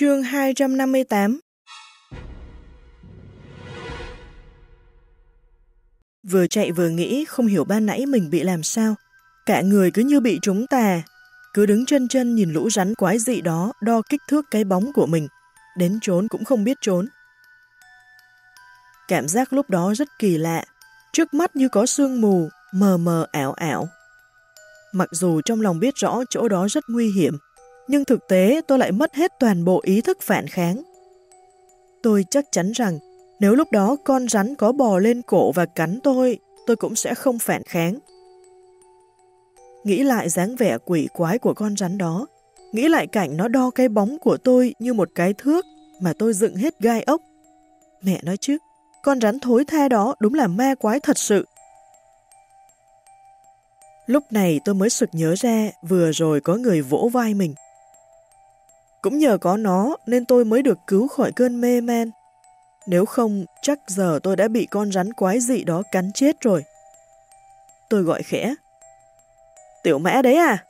Chương 258 Vừa chạy vừa nghĩ không hiểu ban nãy mình bị làm sao. Cả người cứ như bị trúng tà. Cứ đứng chân chân nhìn lũ rắn quái dị đó đo kích thước cái bóng của mình. Đến trốn cũng không biết trốn. Cảm giác lúc đó rất kỳ lạ. Trước mắt như có sương mù, mờ mờ ảo ảo. Mặc dù trong lòng biết rõ chỗ đó rất nguy hiểm, nhưng thực tế tôi lại mất hết toàn bộ ý thức phản kháng. Tôi chắc chắn rằng nếu lúc đó con rắn có bò lên cổ và cắn tôi, tôi cũng sẽ không phản kháng. Nghĩ lại dáng vẻ quỷ quái của con rắn đó, nghĩ lại cảnh nó đo cái bóng của tôi như một cái thước mà tôi dựng hết gai ốc. Mẹ nói chứ, con rắn thối tha đó đúng là ma quái thật sự. Lúc này tôi mới sực nhớ ra vừa rồi có người vỗ vai mình. Cũng nhờ có nó nên tôi mới được cứu khỏi cơn mê man. Nếu không, chắc giờ tôi đã bị con rắn quái dị đó cắn chết rồi. Tôi gọi khẽ. Tiểu mã đấy à?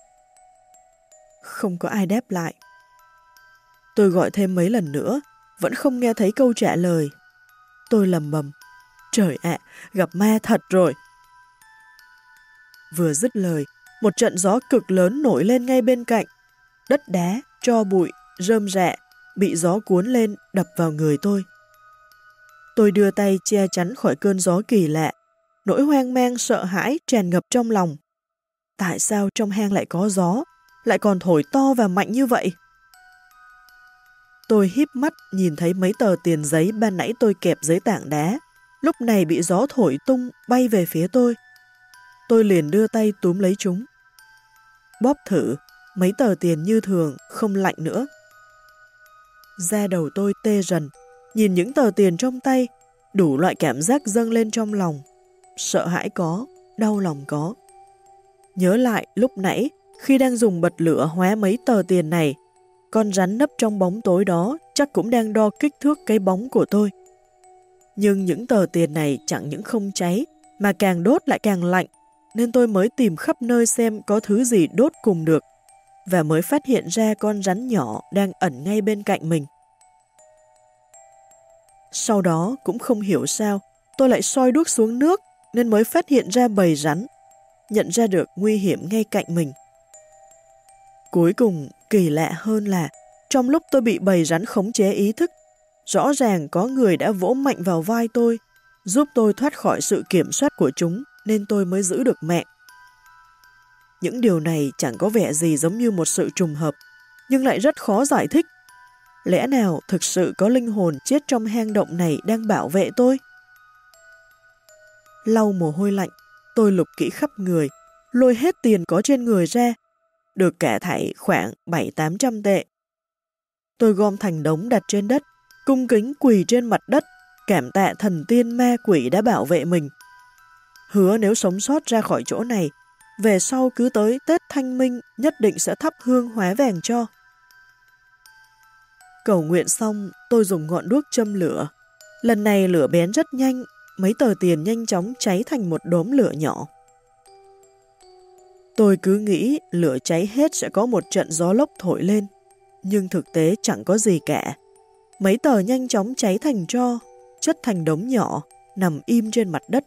Không có ai đáp lại. Tôi gọi thêm mấy lần nữa, vẫn không nghe thấy câu trả lời. Tôi lầm bầm. Trời ạ, gặp ma thật rồi. Vừa dứt lời, một trận gió cực lớn nổi lên ngay bên cạnh. Đất đá, cho bụi, rơm rạ, bị gió cuốn lên đập vào người tôi. Tôi đưa tay che chắn khỏi cơn gió kỳ lạ, nỗi hoang mang sợ hãi tràn ngập trong lòng. Tại sao trong hang lại có gió, lại còn thổi to và mạnh như vậy? Tôi híp mắt nhìn thấy mấy tờ tiền giấy ban nãy tôi kẹp dưới tảng đá, lúc này bị gió thổi tung bay về phía tôi. Tôi liền đưa tay túm lấy chúng. Bóp thử, mấy tờ tiền như thường, không lạnh nữa. Da đầu tôi tê rần, nhìn những tờ tiền trong tay, đủ loại cảm giác dâng lên trong lòng. Sợ hãi có, đau lòng có. Nhớ lại lúc nãy, khi đang dùng bật lửa hóa mấy tờ tiền này, con rắn nấp trong bóng tối đó chắc cũng đang đo kích thước cái bóng của tôi. Nhưng những tờ tiền này chẳng những không cháy, mà càng đốt lại càng lạnh, nên tôi mới tìm khắp nơi xem có thứ gì đốt cùng được, và mới phát hiện ra con rắn nhỏ đang ẩn ngay bên cạnh mình. Sau đó cũng không hiểu sao, tôi lại soi đuốc xuống nước nên mới phát hiện ra bầy rắn, nhận ra được nguy hiểm ngay cạnh mình. Cuối cùng, kỳ lạ hơn là trong lúc tôi bị bầy rắn khống chế ý thức, rõ ràng có người đã vỗ mạnh vào vai tôi, giúp tôi thoát khỏi sự kiểm soát của chúng nên tôi mới giữ được mẹ. Những điều này chẳng có vẻ gì giống như một sự trùng hợp, nhưng lại rất khó giải thích Lẽ nào thực sự có linh hồn chết trong hang động này đang bảo vệ tôi? Lau mồ hôi lạnh, tôi lục kỹ khắp người, lôi hết tiền có trên người ra, được cả thảy khoảng 7-800 tệ. Tôi gom thành đống đặt trên đất, cung kính quỳ trên mặt đất, cảm tạ thần tiên ma quỷ đã bảo vệ mình. Hứa nếu sống sót ra khỏi chỗ này, về sau cứ tới Tết Thanh Minh nhất định sẽ thắp hương hóa vàng cho. Cầu nguyện xong, tôi dùng ngọn đuốc châm lửa. Lần này lửa bén rất nhanh, mấy tờ tiền nhanh chóng cháy thành một đốm lửa nhỏ. Tôi cứ nghĩ lửa cháy hết sẽ có một trận gió lốc thổi lên, nhưng thực tế chẳng có gì cả. Mấy tờ nhanh chóng cháy thành tro, chất thành đống nhỏ, nằm im trên mặt đất.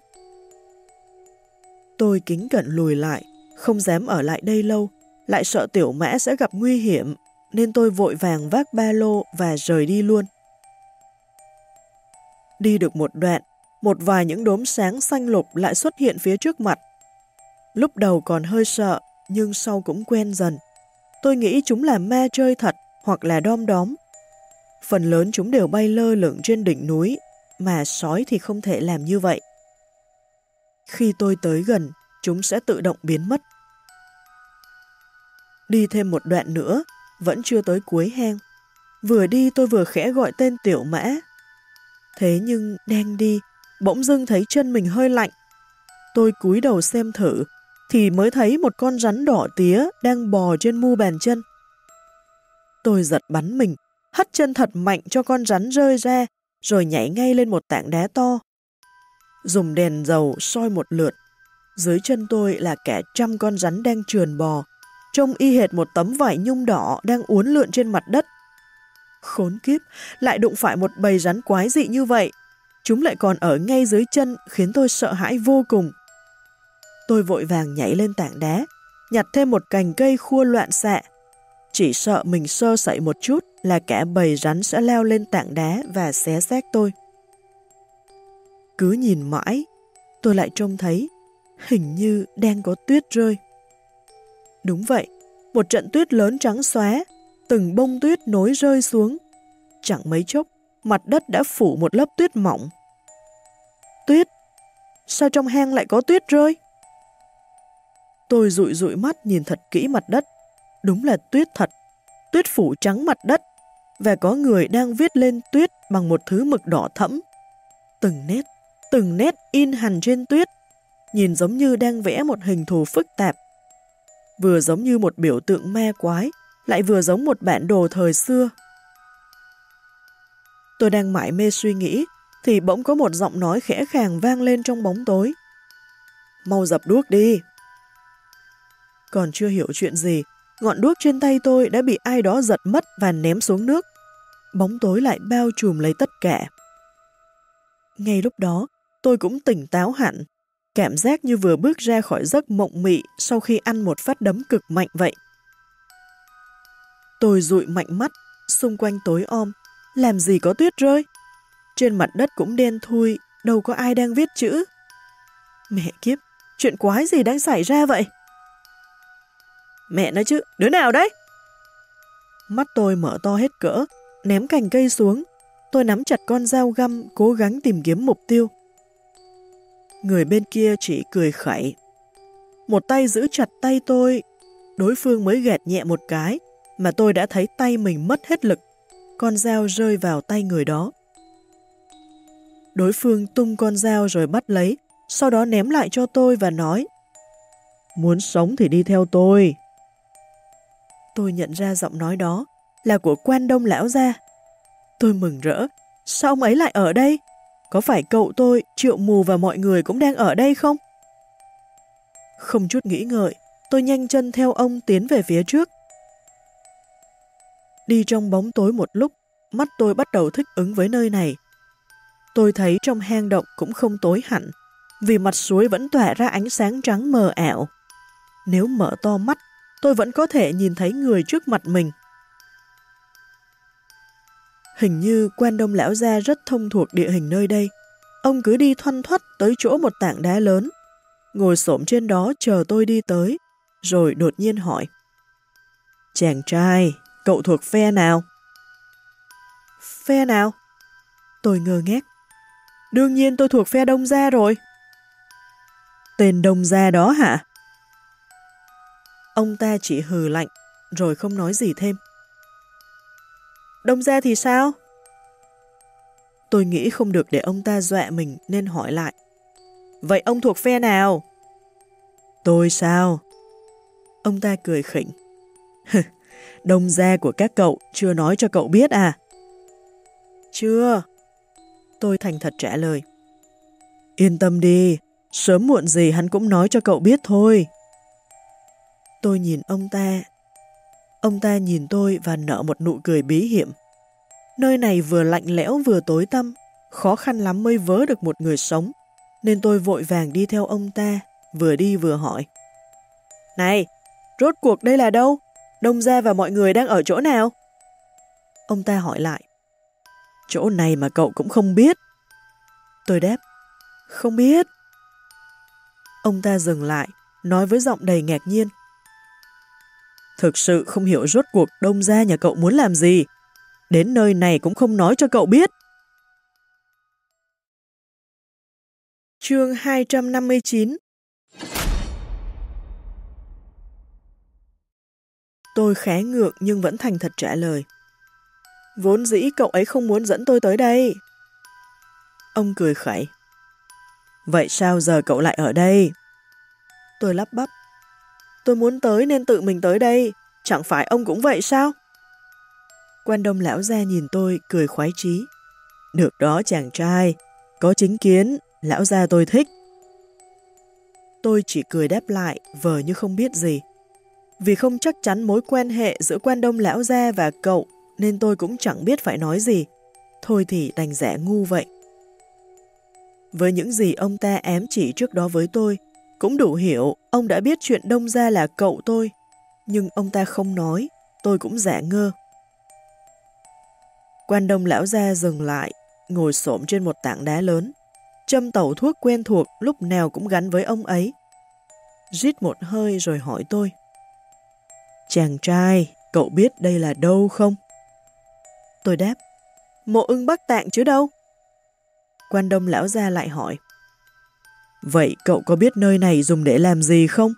Tôi kính cận lùi lại, không dám ở lại đây lâu, lại sợ tiểu mã sẽ gặp nguy hiểm nên tôi vội vàng vác ba lô và rời đi luôn. Đi được một đoạn, một vài những đốm sáng xanh lục lại xuất hiện phía trước mặt. Lúc đầu còn hơi sợ, nhưng sau cũng quen dần. Tôi nghĩ chúng là ma chơi thật hoặc là đom đóm. Phần lớn chúng đều bay lơ lửng trên đỉnh núi, mà sói thì không thể làm như vậy. Khi tôi tới gần, chúng sẽ tự động biến mất. Đi thêm một đoạn nữa, vẫn chưa tới cuối hang. Vừa đi tôi vừa khẽ gọi tên tiểu mã. Thế nhưng đang đi, bỗng dưng thấy chân mình hơi lạnh. Tôi cúi đầu xem thử, thì mới thấy một con rắn đỏ tía đang bò trên mu bàn chân. Tôi giật bắn mình, hất chân thật mạnh cho con rắn rơi ra, rồi nhảy ngay lên một tảng đá to. Dùng đèn dầu soi một lượt, dưới chân tôi là cả trăm con rắn đang trườn bò, trông y hệt một tấm vải nhung đỏ đang uốn lượn trên mặt đất. Khốn kiếp, lại đụng phải một bầy rắn quái dị như vậy. Chúng lại còn ở ngay dưới chân khiến tôi sợ hãi vô cùng. Tôi vội vàng nhảy lên tảng đá, nhặt thêm một cành cây khua loạn xạ. Chỉ sợ mình sơ sẩy một chút là cả bầy rắn sẽ leo lên tảng đá và xé xác tôi. Cứ nhìn mãi, tôi lại trông thấy hình như đang có tuyết rơi. Đúng vậy, một trận tuyết lớn trắng xóa, từng bông tuyết nối rơi xuống. Chẳng mấy chốc, mặt đất đã phủ một lớp tuyết mỏng. Tuyết? Sao trong hang lại có tuyết rơi? Tôi rụi rụi mắt nhìn thật kỹ mặt đất. Đúng là tuyết thật. Tuyết phủ trắng mặt đất. Và có người đang viết lên tuyết bằng một thứ mực đỏ thẫm. Từng nét, từng nét in hẳn trên tuyết. Nhìn giống như đang vẽ một hình thù phức tạp. Vừa giống như một biểu tượng ma quái, lại vừa giống một bản đồ thời xưa. Tôi đang mãi mê suy nghĩ, thì bỗng có một giọng nói khẽ khàng vang lên trong bóng tối. Mau dập đuốc đi! Còn chưa hiểu chuyện gì, ngọn đuốc trên tay tôi đã bị ai đó giật mất và ném xuống nước. Bóng tối lại bao trùm lấy tất cả. Ngay lúc đó, tôi cũng tỉnh táo hẳn, cảm giác như vừa bước ra khỏi giấc mộng mị sau khi ăn một phát đấm cực mạnh vậy. Tôi dụi mạnh mắt, xung quanh tối om, làm gì có tuyết rơi. Trên mặt đất cũng đen thui, đâu có ai đang viết chữ. Mẹ kiếp, chuyện quái gì đang xảy ra vậy? Mẹ nói chứ, đứa nào đấy? Mắt tôi mở to hết cỡ, ném cành cây xuống. Tôi nắm chặt con dao găm, cố gắng tìm kiếm mục tiêu. Người bên kia chỉ cười khẩy. Một tay giữ chặt tay tôi, đối phương mới gẹt nhẹ một cái, mà tôi đã thấy tay mình mất hết lực. Con dao rơi vào tay người đó. Đối phương tung con dao rồi bắt lấy, sau đó ném lại cho tôi và nói Muốn sống thì đi theo tôi. Tôi nhận ra giọng nói đó là của quan đông lão gia. Tôi mừng rỡ, sao ông ấy lại ở đây? Có phải cậu tôi, triệu mù và mọi người cũng đang ở đây không? Không chút nghĩ ngợi, tôi nhanh chân theo ông tiến về phía trước. Đi trong bóng tối một lúc, mắt tôi bắt đầu thích ứng với nơi này. Tôi thấy trong hang động cũng không tối hẳn, vì mặt suối vẫn tỏa ra ánh sáng trắng mờ ảo. Nếu mở to mắt, tôi vẫn có thể nhìn thấy người trước mặt mình. Hình như quan đông lão gia rất thông thuộc địa hình nơi đây. Ông cứ đi thoăn thoắt tới chỗ một tảng đá lớn, ngồi xổm trên đó chờ tôi đi tới, rồi đột nhiên hỏi. Chàng trai, cậu thuộc phe nào? Phe nào? Tôi ngơ ngác. Đương nhiên tôi thuộc phe đông gia rồi. Tên đông gia đó hả? Ông ta chỉ hừ lạnh, rồi không nói gì thêm. Đông ra thì sao? Tôi nghĩ không được để ông ta dọa mình nên hỏi lại. Vậy ông thuộc phe nào? Tôi sao? Ông ta cười khỉnh. Đông gia của các cậu chưa nói cho cậu biết à? Chưa. Tôi thành thật trả lời. Yên tâm đi, sớm muộn gì hắn cũng nói cho cậu biết thôi. Tôi nhìn ông ta. Ông ta nhìn tôi và nở một nụ cười bí hiểm. Nơi này vừa lạnh lẽo vừa tối tăm, khó khăn lắm mới vớ được một người sống, nên tôi vội vàng đi theo ông ta, vừa đi vừa hỏi. Này, rốt cuộc đây là đâu? Đông gia và mọi người đang ở chỗ nào? Ông ta hỏi lại. Chỗ này mà cậu cũng không biết. Tôi đáp. Không biết. Ông ta dừng lại, nói với giọng đầy ngạc nhiên. Thực sự không hiểu rốt cuộc đông gia nhà cậu muốn làm gì. Đến nơi này cũng không nói cho cậu biết. Chương 259 Tôi khá ngượng nhưng vẫn thành thật trả lời. Vốn dĩ cậu ấy không muốn dẫn tôi tới đây. Ông cười khẩy. Vậy sao giờ cậu lại ở đây? Tôi lắp bắp. Tôi muốn tới nên tự mình tới đây, chẳng phải ông cũng vậy sao? Quan đông lão gia nhìn tôi, cười khoái chí. Được đó chàng trai, có chính kiến, lão gia tôi thích. Tôi chỉ cười đáp lại, vờ như không biết gì. Vì không chắc chắn mối quan hệ giữa quan đông lão gia và cậu nên tôi cũng chẳng biết phải nói gì. Thôi thì đành rẻ ngu vậy. Với những gì ông ta ém chỉ trước đó với tôi, cũng đủ hiểu ông đã biết chuyện đông ra là cậu tôi. Nhưng ông ta không nói, tôi cũng giả ngơ. Quan đông lão gia dừng lại, ngồi xổm trên một tảng đá lớn. Châm tẩu thuốc quen thuộc lúc nào cũng gắn với ông ấy. Rít một hơi rồi hỏi tôi. Chàng trai, cậu biết đây là đâu không? Tôi đáp. Mộ ưng Bắc Tạng chứ đâu? Quan đông lão gia lại hỏi. Vậy cậu có biết nơi này dùng để làm gì không?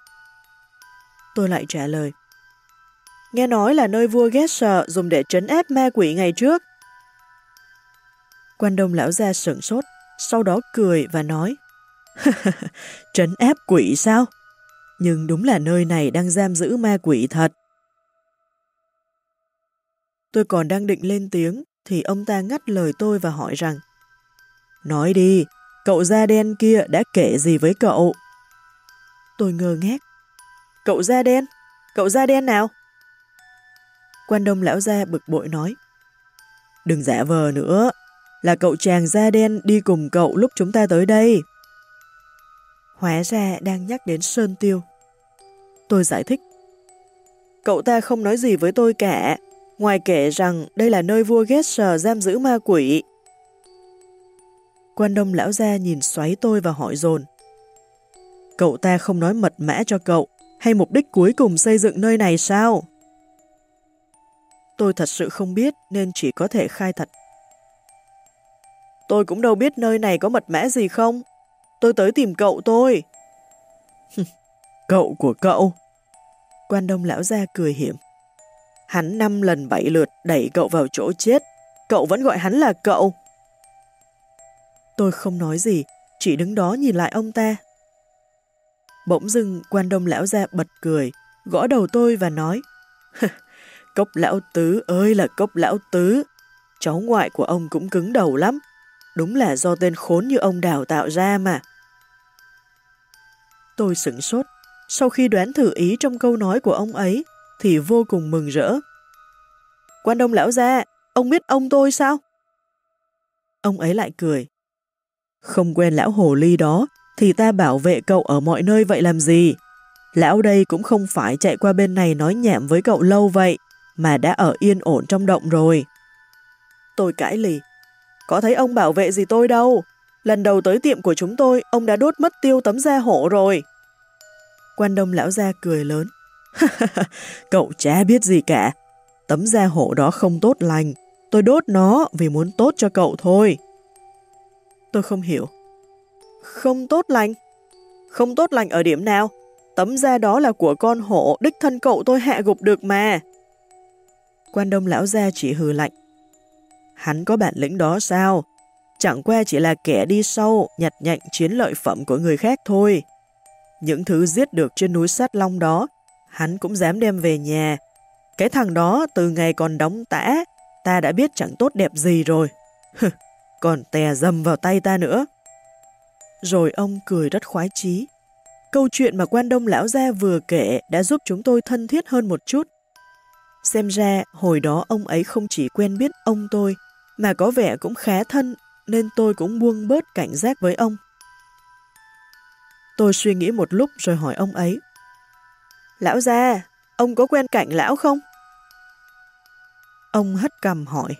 Tôi lại trả lời. Nghe nói là nơi vua Gesser dùng để trấn áp ma quỷ ngày trước. Quan đông lão ra sửng sốt, sau đó cười và nói. trấn áp quỷ sao? Nhưng đúng là nơi này đang giam giữ ma quỷ thật. Tôi còn đang định lên tiếng, thì ông ta ngắt lời tôi và hỏi rằng Nói đi, cậu da đen kia đã kể gì với cậu? Tôi ngơ ngác. Cậu da đen? Cậu da đen nào? Quan đông lão gia bực bội nói. Đừng giả vờ nữa, là cậu chàng da đen đi cùng cậu lúc chúng ta tới đây. Hóa ra đang nhắc đến Sơn Tiêu. Tôi giải thích. Cậu ta không nói gì với tôi cả, ngoài kể rằng đây là nơi vua Gesser giam giữ ma quỷ. Quan đông lão gia nhìn xoáy tôi và hỏi dồn Cậu ta không nói mật mã cho cậu, hay mục đích cuối cùng xây dựng nơi này sao? Tôi thật sự không biết nên chỉ có thể khai thật. Tôi cũng đâu biết nơi này có mật mã gì không. Tôi tới tìm cậu tôi. cậu của cậu? Quan đông lão gia cười hiểm. Hắn năm lần bảy lượt đẩy cậu vào chỗ chết. Cậu vẫn gọi hắn là cậu. Tôi không nói gì, chỉ đứng đó nhìn lại ông ta. Bỗng dưng quan đông lão ra bật cười, gõ đầu tôi và nói Cốc lão tứ ơi là cốc lão tứ, cháu ngoại của ông cũng cứng đầu lắm, đúng là do tên khốn như ông đào tạo ra mà. Tôi sửng sốt, sau khi đoán thử ý trong câu nói của ông ấy, thì vô cùng mừng rỡ. Quan đông lão ra, ông biết ông tôi sao? Ông ấy lại cười. Không quen lão hồ ly đó, thì ta bảo vệ cậu ở mọi nơi vậy làm gì? Lão đây cũng không phải chạy qua bên này nói nhảm với cậu lâu vậy, mà đã ở yên ổn trong động rồi. Tôi cãi lì. Có thấy ông bảo vệ gì tôi đâu. Lần đầu tới tiệm của chúng tôi, ông đã đốt mất tiêu tấm da hổ rồi. Quan đông lão gia cười lớn. cậu chả biết gì cả. Tấm da hổ đó không tốt lành. Tôi đốt nó vì muốn tốt cho cậu thôi. Tôi không hiểu. Không tốt lành? Không tốt lành ở điểm nào? Tấm da đó là của con hổ, đích thân cậu tôi hạ gục được mà. Quan đông lão gia chỉ hừ lạnh. Hắn có bản lĩnh đó sao? Chẳng qua chỉ là kẻ đi sâu, nhặt nhạnh chiến lợi phẩm của người khác thôi. Những thứ giết được trên núi sát long đó, hắn cũng dám đem về nhà. Cái thằng đó từ ngày còn đóng tã, ta đã biết chẳng tốt đẹp gì rồi còn tè dầm vào tay ta nữa. Rồi ông cười rất khoái chí. Câu chuyện mà quan đông lão gia vừa kể đã giúp chúng tôi thân thiết hơn một chút. Xem ra hồi đó ông ấy không chỉ quen biết ông tôi, mà có vẻ cũng khá thân, nên tôi cũng buông bớt cảnh giác với ông. Tôi suy nghĩ một lúc rồi hỏi ông ấy. Lão gia, ông có quen cảnh lão không? Ông hất cầm hỏi.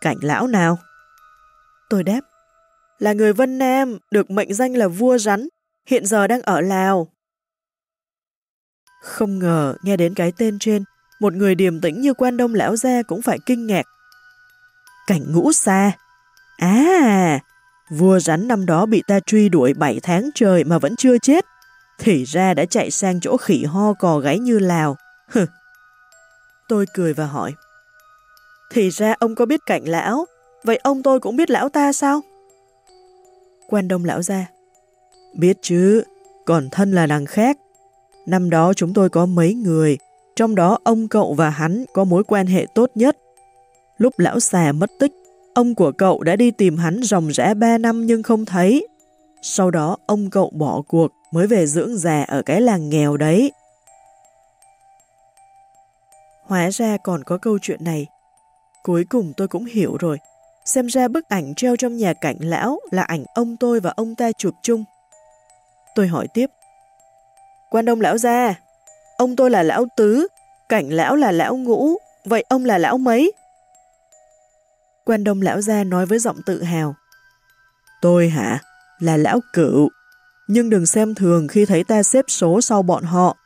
Cảnh lão nào? Tôi đáp, là người Vân Nam, được mệnh danh là vua rắn, hiện giờ đang ở Lào. Không ngờ nghe đến cái tên trên, một người điềm tĩnh như quan đông lão gia cũng phải kinh ngạc. Cảnh ngũ xa. À, vua rắn năm đó bị ta truy đuổi 7 tháng trời mà vẫn chưa chết. Thì ra đã chạy sang chỗ khỉ ho cò gáy như Lào. Hừ. Tôi cười và hỏi. Thì ra ông có biết cảnh lão, Vậy ông tôi cũng biết lão ta sao? Quan đông lão ra. Biết chứ, còn thân là đằng khác. Năm đó chúng tôi có mấy người, trong đó ông cậu và hắn có mối quan hệ tốt nhất. Lúc lão xà mất tích, ông của cậu đã đi tìm hắn ròng rã ba năm nhưng không thấy. Sau đó ông cậu bỏ cuộc mới về dưỡng già ở cái làng nghèo đấy. Hóa ra còn có câu chuyện này, Cuối cùng tôi cũng hiểu rồi. Xem ra bức ảnh treo trong nhà cảnh lão là ảnh ông tôi và ông ta chụp chung. Tôi hỏi tiếp. Quan đông lão gia, ông tôi là lão tứ, cảnh lão là lão ngũ, vậy ông là lão mấy? Quan đông lão gia nói với giọng tự hào. Tôi hả? Là lão cựu. Nhưng đừng xem thường khi thấy ta xếp số sau bọn họ.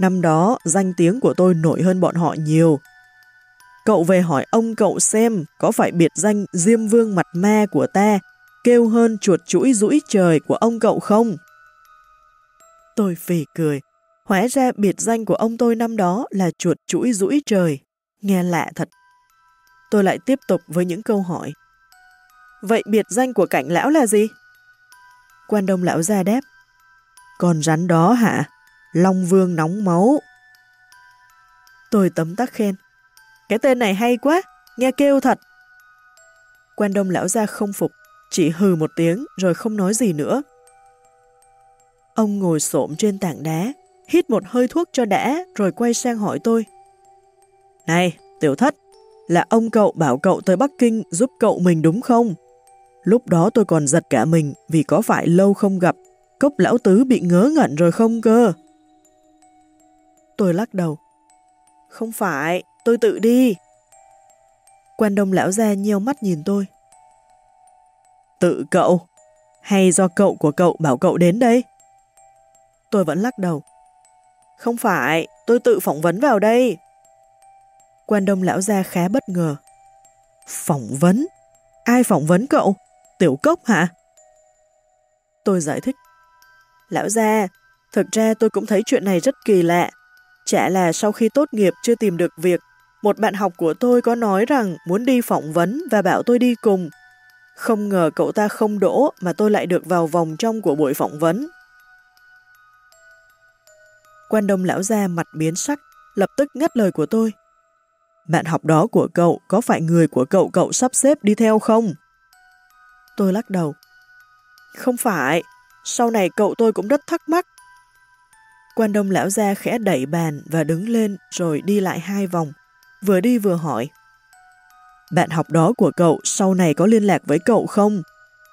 Năm đó, danh tiếng của tôi nổi hơn bọn họ nhiều. Cậu về hỏi ông cậu xem có phải biệt danh Diêm Vương mặt ma của ta kêu hơn chuột chuỗi rũi trời của ông cậu không? Tôi phì cười. Hóa ra biệt danh của ông tôi năm đó là chuột chuỗi rũi trời. Nghe lạ thật. Tôi lại tiếp tục với những câu hỏi. Vậy biệt danh của cảnh lão là gì? Quan đông lão ra đáp. Còn rắn đó hả? Long vương nóng máu. Tôi tấm tắc khen. Cái tên này hay quá, nghe kêu thật. Quan đông lão ra không phục, chỉ hừ một tiếng rồi không nói gì nữa. Ông ngồi xổm trên tảng đá, hít một hơi thuốc cho đã rồi quay sang hỏi tôi. Này, tiểu thất, là ông cậu bảo cậu tới Bắc Kinh giúp cậu mình đúng không? Lúc đó tôi còn giật cả mình vì có phải lâu không gặp, cốc lão tứ bị ngớ ngẩn rồi không cơ? Tôi lắc đầu. Không phải, tôi tự đi. Quan đông lão ra nhiều mắt nhìn tôi. Tự cậu? Hay do cậu của cậu bảo cậu đến đây? Tôi vẫn lắc đầu. Không phải, tôi tự phỏng vấn vào đây. Quan đông lão ra khá bất ngờ. Phỏng vấn? Ai phỏng vấn cậu? Tiểu cốc hả? Tôi giải thích. Lão gia, thực ra tôi cũng thấy chuyện này rất kỳ lạ. Chả là sau khi tốt nghiệp chưa tìm được việc, một bạn học của tôi có nói rằng muốn đi phỏng vấn và bảo tôi đi cùng. Không ngờ cậu ta không đỗ mà tôi lại được vào vòng trong của buổi phỏng vấn. Quan đông lão gia mặt biến sắc, lập tức ngắt lời của tôi. Bạn học đó của cậu có phải người của cậu cậu sắp xếp đi theo không? Tôi lắc đầu. Không phải, sau này cậu tôi cũng rất thắc mắc. Quan đông lão gia khẽ đẩy bàn và đứng lên rồi đi lại hai vòng, vừa đi vừa hỏi. Bạn học đó của cậu sau này có liên lạc với cậu không?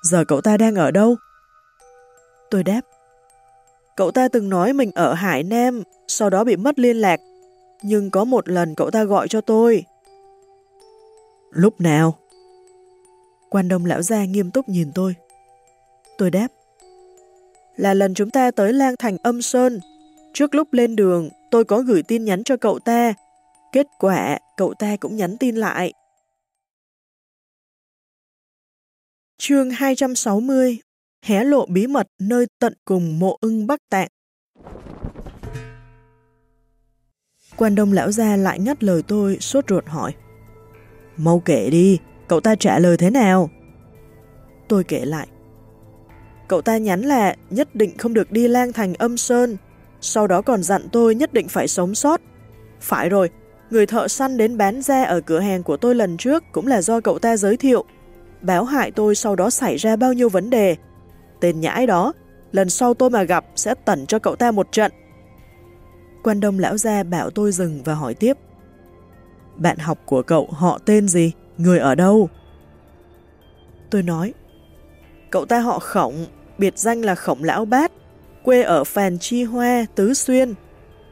Giờ cậu ta đang ở đâu? Tôi đáp. Cậu ta từng nói mình ở Hải Nam, sau đó bị mất liên lạc. Nhưng có một lần cậu ta gọi cho tôi. Lúc nào? Quan đông lão gia nghiêm túc nhìn tôi. Tôi đáp. Là lần chúng ta tới lang thành âm sơn. Trước lúc lên đường, tôi có gửi tin nhắn cho cậu ta. Kết quả, cậu ta cũng nhắn tin lại. Chương 260 Hé lộ bí mật nơi tận cùng mộ ưng Bắc Tạng Quan đông lão gia lại ngắt lời tôi, sốt ruột hỏi. Mau kể đi, cậu ta trả lời thế nào? Tôi kể lại. Cậu ta nhắn là nhất định không được đi lang thành âm sơn, sau đó còn dặn tôi nhất định phải sống sót. Phải rồi, người thợ săn đến bán da ở cửa hàng của tôi lần trước cũng là do cậu ta giới thiệu. Báo hại tôi sau đó xảy ra bao nhiêu vấn đề. Tên nhãi đó, lần sau tôi mà gặp sẽ tẩn cho cậu ta một trận. Quan đông lão gia bảo tôi dừng và hỏi tiếp. Bạn học của cậu họ tên gì? Người ở đâu? Tôi nói, cậu ta họ khổng, biệt danh là khổng lão bát, quê ở Phàn Chi Hoa, Tứ Xuyên.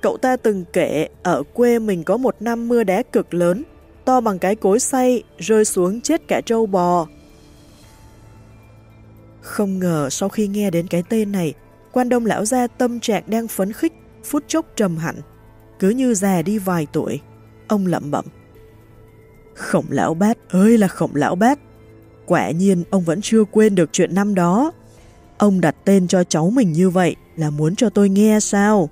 Cậu ta từng kể ở quê mình có một năm mưa đá cực lớn, to bằng cái cối xay, rơi xuống chết cả trâu bò. Không ngờ sau khi nghe đến cái tên này, quan đông lão gia tâm trạng đang phấn khích, phút chốc trầm hẳn, cứ như già đi vài tuổi. Ông lẩm bẩm. Khổng lão bát ơi là khổng lão bát. Quả nhiên ông vẫn chưa quên được chuyện năm đó. Ông đặt tên cho cháu mình như vậy là muốn cho tôi nghe sao?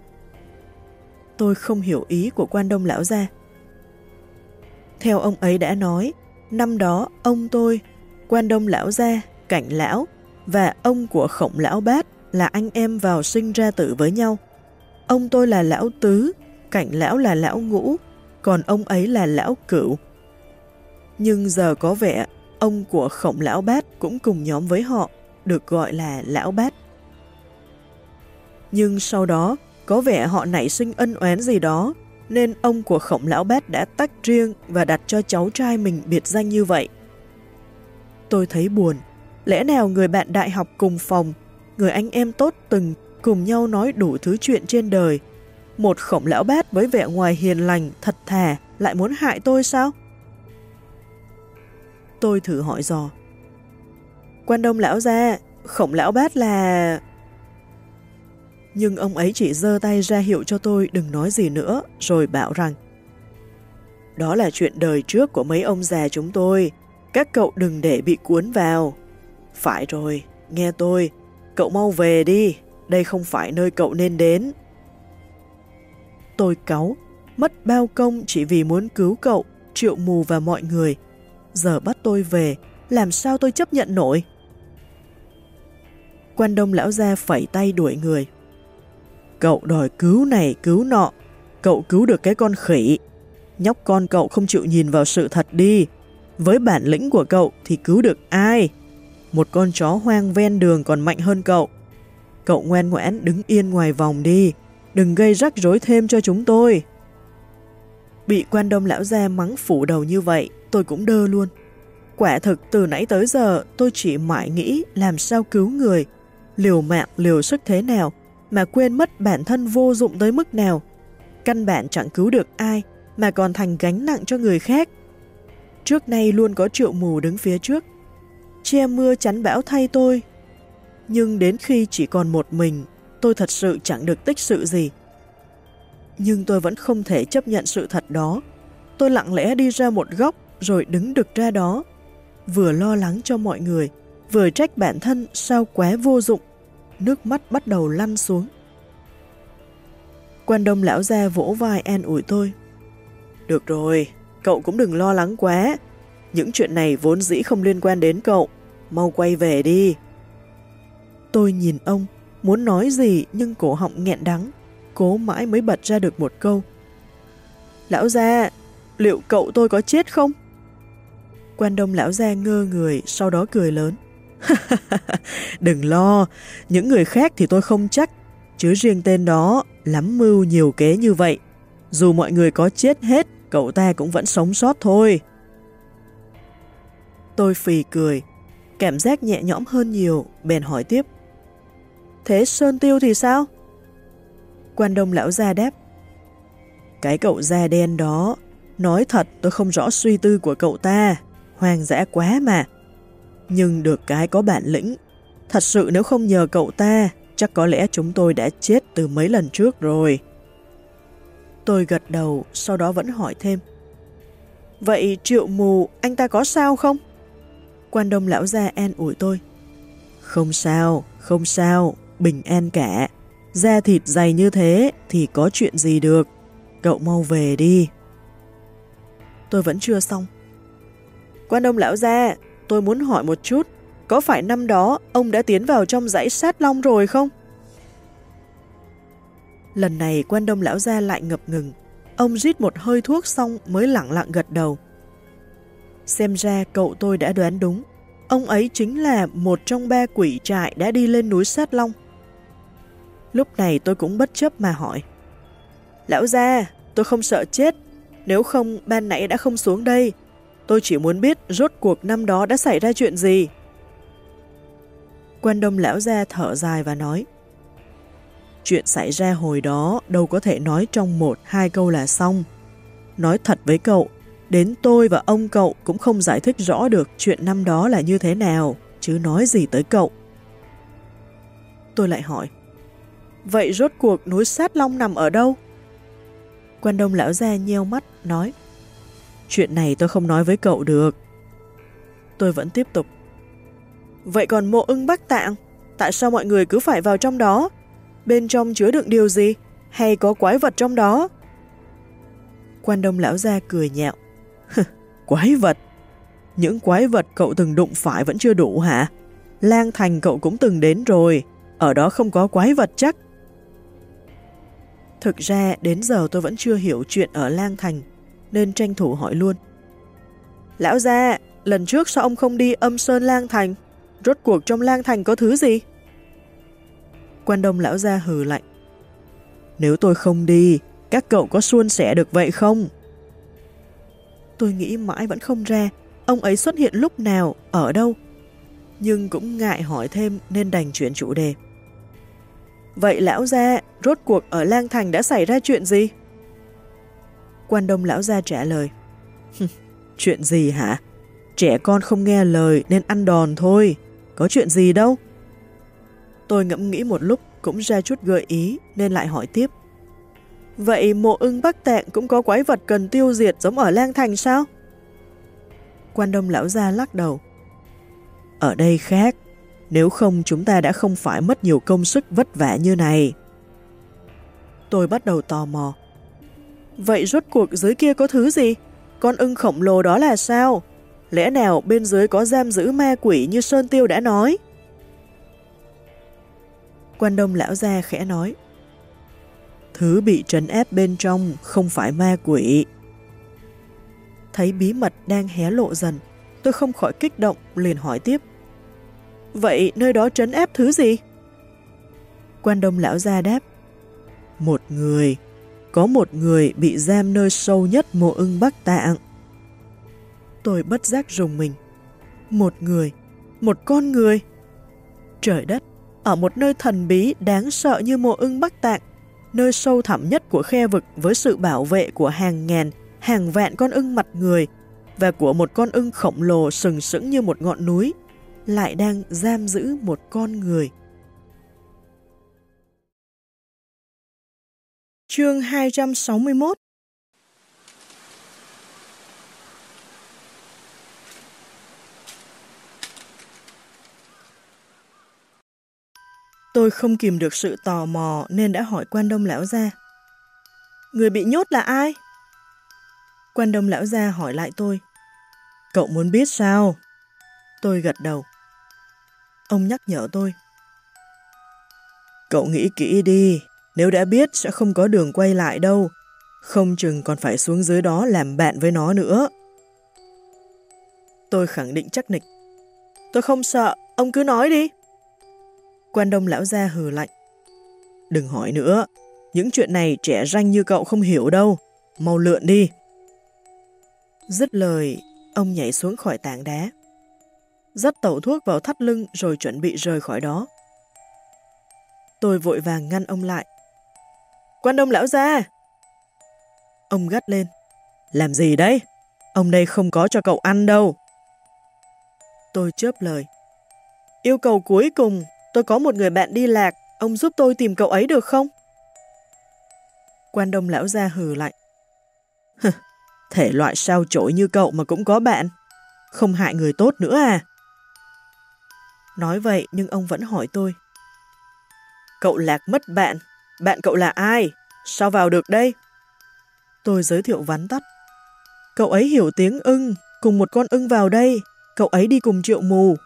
Tôi không hiểu ý của quan đông lão gia. Theo ông ấy đã nói, năm đó ông tôi, quan đông lão gia, cảnh lão và ông của khổng lão bát là anh em vào sinh ra tử với nhau. Ông tôi là lão tứ, cảnh lão là lão ngũ, còn ông ấy là lão cửu. Nhưng giờ có vẻ ông của khổng lão bát cũng cùng nhóm với họ, được gọi là lão bát. Nhưng sau đó, có vẻ họ nảy sinh ân oán gì đó, nên ông của khổng lão bát đã tách riêng và đặt cho cháu trai mình biệt danh như vậy. Tôi thấy buồn, lẽ nào người bạn đại học cùng phòng, người anh em tốt từng cùng nhau nói đủ thứ chuyện trên đời, một khổng lão bát với vẻ ngoài hiền lành, thật thà, lại muốn hại tôi sao? Tôi thử hỏi dò. Quan đông lão ra, khổng lão bát là... Nhưng ông ấy chỉ giơ tay ra hiệu cho tôi đừng nói gì nữa, rồi bảo rằng Đó là chuyện đời trước của mấy ông già chúng tôi, các cậu đừng để bị cuốn vào. Phải rồi, nghe tôi, cậu mau về đi, đây không phải nơi cậu nên đến. Tôi cáu, mất bao công chỉ vì muốn cứu cậu, triệu mù và mọi người. Giờ bắt tôi về, làm sao tôi chấp nhận nổi? Quan đông lão gia phẩy tay đuổi người. Cậu đòi cứu này cứu nọ, cậu cứu được cái con khỉ. Nhóc con cậu không chịu nhìn vào sự thật đi. Với bản lĩnh của cậu thì cứu được ai? Một con chó hoang ven đường còn mạnh hơn cậu. Cậu ngoan ngoãn đứng yên ngoài vòng đi, đừng gây rắc rối thêm cho chúng tôi. Bị quan đông lão gia mắng phủ đầu như vậy, tôi cũng đơ luôn. Quả thực từ nãy tới giờ tôi chỉ mãi nghĩ làm sao cứu người, liều mạng liều sức thế nào mà quên mất bản thân vô dụng tới mức nào. Căn bản chẳng cứu được ai mà còn thành gánh nặng cho người khác. Trước nay luôn có triệu mù đứng phía trước, che mưa chắn bão thay tôi. Nhưng đến khi chỉ còn một mình, tôi thật sự chẳng được tích sự gì. Nhưng tôi vẫn không thể chấp nhận sự thật đó. Tôi lặng lẽ đi ra một góc rồi đứng đực ra đó, vừa lo lắng cho mọi người, vừa trách bản thân sao quá vô dụng nước mắt bắt đầu lăn xuống. Quan đông lão gia vỗ vai an ủi tôi. Được rồi, cậu cũng đừng lo lắng quá. Những chuyện này vốn dĩ không liên quan đến cậu. Mau quay về đi. Tôi nhìn ông, muốn nói gì nhưng cổ họng nghẹn đắng. Cố mãi mới bật ra được một câu. Lão gia, liệu cậu tôi có chết không? Quan đông lão gia ngơ người, sau đó cười lớn. Đừng lo, những người khác thì tôi không chắc, chứ riêng tên đó lắm mưu nhiều kế như vậy. Dù mọi người có chết hết, cậu ta cũng vẫn sống sót thôi. Tôi phì cười, cảm giác nhẹ nhõm hơn nhiều, bèn hỏi tiếp. Thế Sơn Tiêu thì sao? Quan đông lão gia đáp. Cái cậu da đen đó, nói thật tôi không rõ suy tư của cậu ta, hoang dã quá mà. Nhưng được cái có bản lĩnh. Thật sự nếu không nhờ cậu ta, chắc có lẽ chúng tôi đã chết từ mấy lần trước rồi. Tôi gật đầu, sau đó vẫn hỏi thêm. Vậy triệu mù, anh ta có sao không? Quan đông lão gia an ủi tôi. Không sao, không sao, bình an cả. Da thịt dày như thế thì có chuyện gì được. Cậu mau về đi. Tôi vẫn chưa xong. Quan đông lão gia, tôi muốn hỏi một chút, có phải năm đó ông đã tiến vào trong dãy sát long rồi không? Lần này quan đông lão gia lại ngập ngừng, ông rít một hơi thuốc xong mới lặng lặng gật đầu. Xem ra cậu tôi đã đoán đúng, ông ấy chính là một trong ba quỷ trại đã đi lên núi sát long. Lúc này tôi cũng bất chấp mà hỏi. Lão gia, tôi không sợ chết, nếu không ban nãy đã không xuống đây, Tôi chỉ muốn biết rốt cuộc năm đó đã xảy ra chuyện gì. Quan đông lão ra thở dài và nói Chuyện xảy ra hồi đó đâu có thể nói trong một hai câu là xong. Nói thật với cậu, đến tôi và ông cậu cũng không giải thích rõ được chuyện năm đó là như thế nào, chứ nói gì tới cậu. Tôi lại hỏi Vậy rốt cuộc núi Sát Long nằm ở đâu? Quan đông lão ra nheo mắt, nói Chuyện này tôi không nói với cậu được. Tôi vẫn tiếp tục. Vậy còn mộ ưng bắc tạng? Tại sao mọi người cứ phải vào trong đó? Bên trong chứa đựng điều gì? Hay có quái vật trong đó? Quan đông lão ra cười nhạo. quái vật? Những quái vật cậu từng đụng phải vẫn chưa đủ hả? Lang Thành cậu cũng từng đến rồi. Ở đó không có quái vật chắc. Thực ra đến giờ tôi vẫn chưa hiểu chuyện ở Lang Thành nên tranh thủ hỏi luôn. Lão gia, lần trước sao ông không đi âm sơn lang thành? Rốt cuộc trong lang thành có thứ gì? Quan đông lão gia hừ lạnh. Nếu tôi không đi, các cậu có suôn sẻ được vậy không? Tôi nghĩ mãi vẫn không ra, ông ấy xuất hiện lúc nào, ở đâu. Nhưng cũng ngại hỏi thêm nên đành chuyển chủ đề. Vậy lão gia, rốt cuộc ở Lang Thành đã xảy ra chuyện gì? Quan đông lão gia trả lời. chuyện gì hả? Trẻ con không nghe lời nên ăn đòn thôi. Có chuyện gì đâu? Tôi ngẫm nghĩ một lúc cũng ra chút gợi ý nên lại hỏi tiếp. Vậy mộ ưng Bắc Tạng cũng có quái vật cần tiêu diệt giống ở Lang Thành sao? Quan đông lão gia lắc đầu. Ở đây khác, nếu không chúng ta đã không phải mất nhiều công sức vất vả như này. Tôi bắt đầu tò mò. Vậy rốt cuộc dưới kia có thứ gì? Con ưng khổng lồ đó là sao? Lẽ nào bên dưới có giam giữ ma quỷ như Sơn Tiêu đã nói? Quan đông lão gia khẽ nói. Thứ bị trấn ép bên trong không phải ma quỷ. Thấy bí mật đang hé lộ dần, tôi không khỏi kích động liền hỏi tiếp. Vậy nơi đó trấn ép thứ gì? Quan đông lão gia đáp. Một người, có một người bị giam nơi sâu nhất mộ ưng Bắc Tạng. Tôi bất giác rùng mình. Một người, một con người. Trời đất, ở một nơi thần bí đáng sợ như mộ ưng Bắc Tạng, nơi sâu thẳm nhất của khe vực với sự bảo vệ của hàng ngàn, hàng vạn con ưng mặt người và của một con ưng khổng lồ sừng sững như một ngọn núi, lại đang giam giữ một con người. Chương 261 Tôi không kìm được sự tò mò nên đã hỏi quan đông lão gia. Người bị nhốt là ai? Quan đông lão gia hỏi lại tôi. Cậu muốn biết sao? Tôi gật đầu. Ông nhắc nhở tôi. Cậu nghĩ kỹ đi, nếu đã biết sẽ không có đường quay lại đâu. Không chừng còn phải xuống dưới đó làm bạn với nó nữa. Tôi khẳng định chắc nịch. Tôi không sợ, ông cứ nói đi. Quan đông lão ra hừ lạnh. Đừng hỏi nữa, những chuyện này trẻ ranh như cậu không hiểu đâu, mau lượn đi. Dứt lời, ông nhảy xuống khỏi tảng đá. Dắt tẩu thuốc vào thắt lưng rồi chuẩn bị rời khỏi đó. Tôi vội vàng ngăn ông lại. Quan đông lão gia! Ông gắt lên. Làm gì đấy? Ông đây không có cho cậu ăn đâu. Tôi chớp lời. Yêu cầu cuối cùng Tôi có một người bạn đi lạc, ông giúp tôi tìm cậu ấy được không? Quan đông lão ra hừ lạnh. Thể loại sao chổi như cậu mà cũng có bạn. Không hại người tốt nữa à? Nói vậy nhưng ông vẫn hỏi tôi. Cậu lạc mất bạn. Bạn cậu là ai? Sao vào được đây? Tôi giới thiệu vắn tắt. Cậu ấy hiểu tiếng ưng, cùng một con ưng vào đây. Cậu ấy đi cùng triệu mù,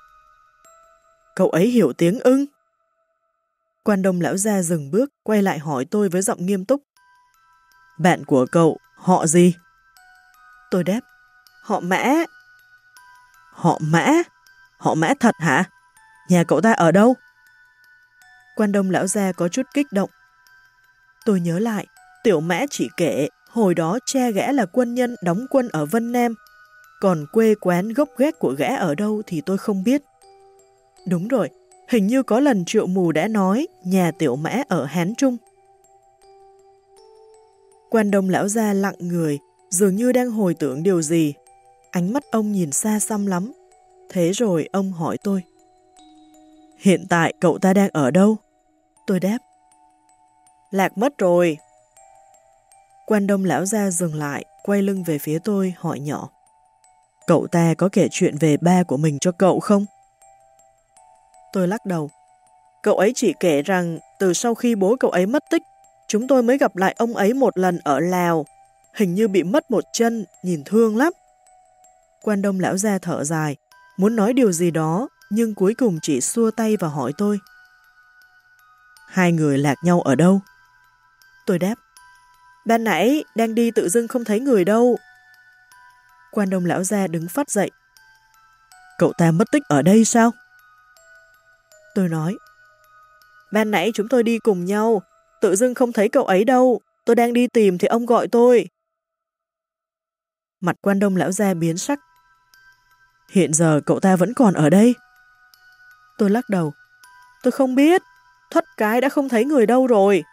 Cậu ấy hiểu tiếng ưng. Quan đông lão gia dừng bước, quay lại hỏi tôi với giọng nghiêm túc. Bạn của cậu, họ gì? Tôi đáp, họ mã. Họ mã? Họ mã thật hả? Nhà cậu ta ở đâu? Quan đông lão gia có chút kích động. Tôi nhớ lại, tiểu mã chỉ kể hồi đó cha gã là quân nhân đóng quân ở Vân Nam, còn quê quán gốc gác của gã ở đâu thì tôi không biết. Đúng rồi, hình như có lần triệu mù đã nói nhà tiểu mã ở Hán Trung. Quan đông lão ra lặng người, dường như đang hồi tưởng điều gì. Ánh mắt ông nhìn xa xăm lắm. Thế rồi ông hỏi tôi. Hiện tại cậu ta đang ở đâu? Tôi đáp. Lạc mất rồi. Quan đông lão gia dừng lại, quay lưng về phía tôi, hỏi nhỏ. Cậu ta có kể chuyện về ba của mình cho cậu không? Tôi lắc đầu. Cậu ấy chỉ kể rằng từ sau khi bố cậu ấy mất tích, chúng tôi mới gặp lại ông ấy một lần ở Lào. Hình như bị mất một chân, nhìn thương lắm. Quan đông lão ra thở dài, muốn nói điều gì đó, nhưng cuối cùng chỉ xua tay và hỏi tôi. Hai người lạc nhau ở đâu? Tôi đáp. Ban nãy đang đi tự dưng không thấy người đâu. Quan đông lão gia đứng phát dậy. Cậu ta mất tích ở đây sao? Tôi nói, ban nãy chúng tôi đi cùng nhau, tự dưng không thấy cậu ấy đâu, tôi đang đi tìm thì ông gọi tôi. Mặt quan đông lão gia biến sắc. Hiện giờ cậu ta vẫn còn ở đây. Tôi lắc đầu. Tôi không biết, thoát cái đã không thấy người đâu rồi.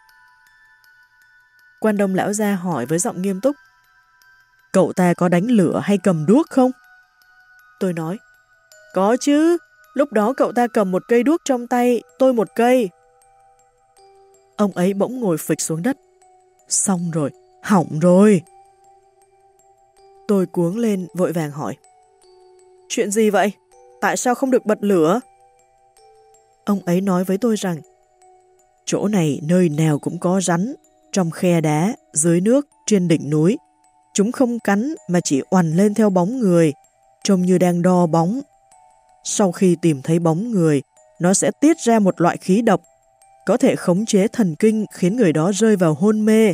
Quan đông lão gia hỏi với giọng nghiêm túc. Cậu ta có đánh lửa hay cầm đuốc không? Tôi nói. Có chứ, lúc đó cậu ta cầm một cây đuốc trong tay, tôi một cây. Ông ấy bỗng ngồi phịch xuống đất. Xong rồi, hỏng rồi. Tôi cuống lên vội vàng hỏi. Chuyện gì vậy? Tại sao không được bật lửa? Ông ấy nói với tôi rằng chỗ này nơi nào cũng có rắn, trong khe đá, dưới nước, trên đỉnh núi. Chúng không cắn mà chỉ oằn lên theo bóng người, trông như đang đo bóng. Sau khi tìm thấy bóng người, nó sẽ tiết ra một loại khí độc, có thể khống chế thần kinh khiến người đó rơi vào hôn mê.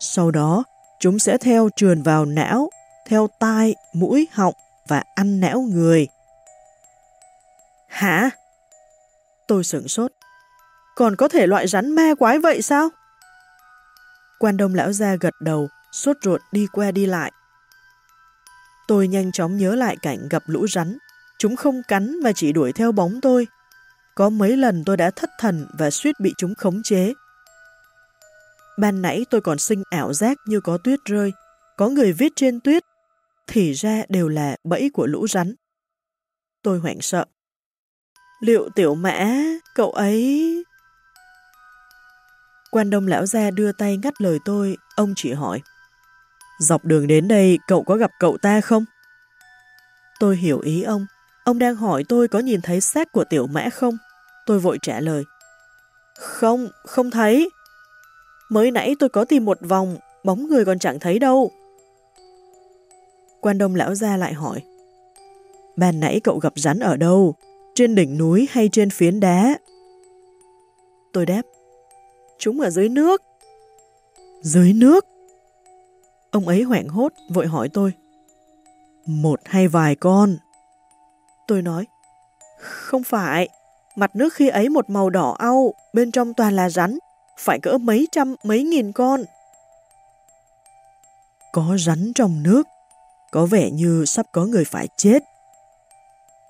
Sau đó, chúng sẽ theo trườn vào não, theo tai, mũi, họng và ăn não người. Hả? Tôi sửng sốt. Còn có thể loại rắn ma quái vậy sao? Quan đông lão ra gật đầu, sốt ruột đi qua đi lại. Tôi nhanh chóng nhớ lại cảnh gặp lũ rắn. Chúng không cắn mà chỉ đuổi theo bóng tôi. Có mấy lần tôi đã thất thần và suýt bị chúng khống chế. Ban nãy tôi còn sinh ảo giác như có tuyết rơi, có người viết trên tuyết, thì ra đều là bẫy của lũ rắn. Tôi hoảng sợ. Liệu tiểu mã, cậu ấy... Quan đông lão gia đưa tay ngắt lời tôi, ông chỉ hỏi. Dọc đường đến đây, cậu có gặp cậu ta không? Tôi hiểu ý ông. Ông đang hỏi tôi có nhìn thấy xác của tiểu mã không? Tôi vội trả lời. Không, không thấy. Mới nãy tôi có tìm một vòng, bóng người còn chẳng thấy đâu. Quan đông lão gia lại hỏi. Ban nãy cậu gặp rắn ở đâu? Trên đỉnh núi hay trên phiến đá? Tôi đáp. Chúng ở dưới nước. Dưới nước? Ông ấy hoảng hốt, vội hỏi tôi. Một hay vài con? Tôi nói. Không phải, mặt nước khi ấy một màu đỏ au, bên trong toàn là rắn, phải cỡ mấy trăm, mấy nghìn con. Có rắn trong nước, có vẻ như sắp có người phải chết.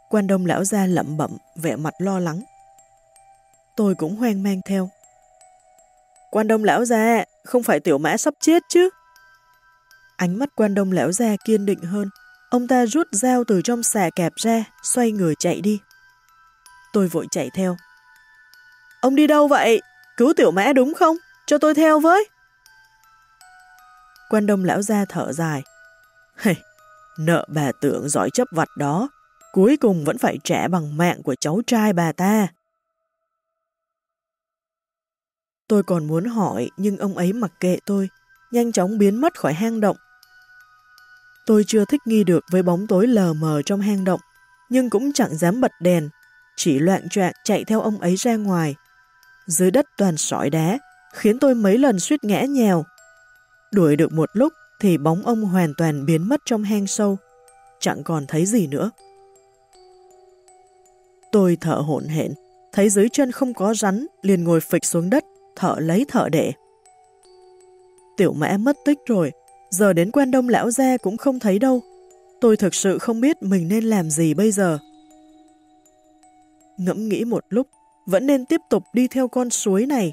Quan đông lão ra lẩm bẩm, vẻ mặt lo lắng. Tôi cũng hoang mang theo. Quan đông lão gia, không phải tiểu mã sắp chết chứ? Ánh mắt quan đông lão gia kiên định hơn. Ông ta rút dao từ trong xà kẹp ra, xoay người chạy đi. Tôi vội chạy theo. Ông đi đâu vậy? Cứu tiểu mã đúng không? Cho tôi theo với. Quan đông lão gia thở dài. Hey, nợ bà tưởng giỏi chấp vặt đó, cuối cùng vẫn phải trả bằng mạng của cháu trai bà ta. Tôi còn muốn hỏi, nhưng ông ấy mặc kệ tôi, nhanh chóng biến mất khỏi hang động. Tôi chưa thích nghi được với bóng tối lờ mờ trong hang động, nhưng cũng chẳng dám bật đèn, chỉ loạn choạng chạy theo ông ấy ra ngoài. Dưới đất toàn sỏi đá, khiến tôi mấy lần suýt ngã nhèo. Đuổi được một lúc thì bóng ông hoàn toàn biến mất trong hang sâu, chẳng còn thấy gì nữa. Tôi thở hổn hển, thấy dưới chân không có rắn, liền ngồi phịch xuống đất, thợ lấy thở để. Tiểu mã mất tích rồi, giờ đến quan đông lão gia cũng không thấy đâu. Tôi thực sự không biết mình nên làm gì bây giờ. Ngẫm nghĩ một lúc, vẫn nên tiếp tục đi theo con suối này.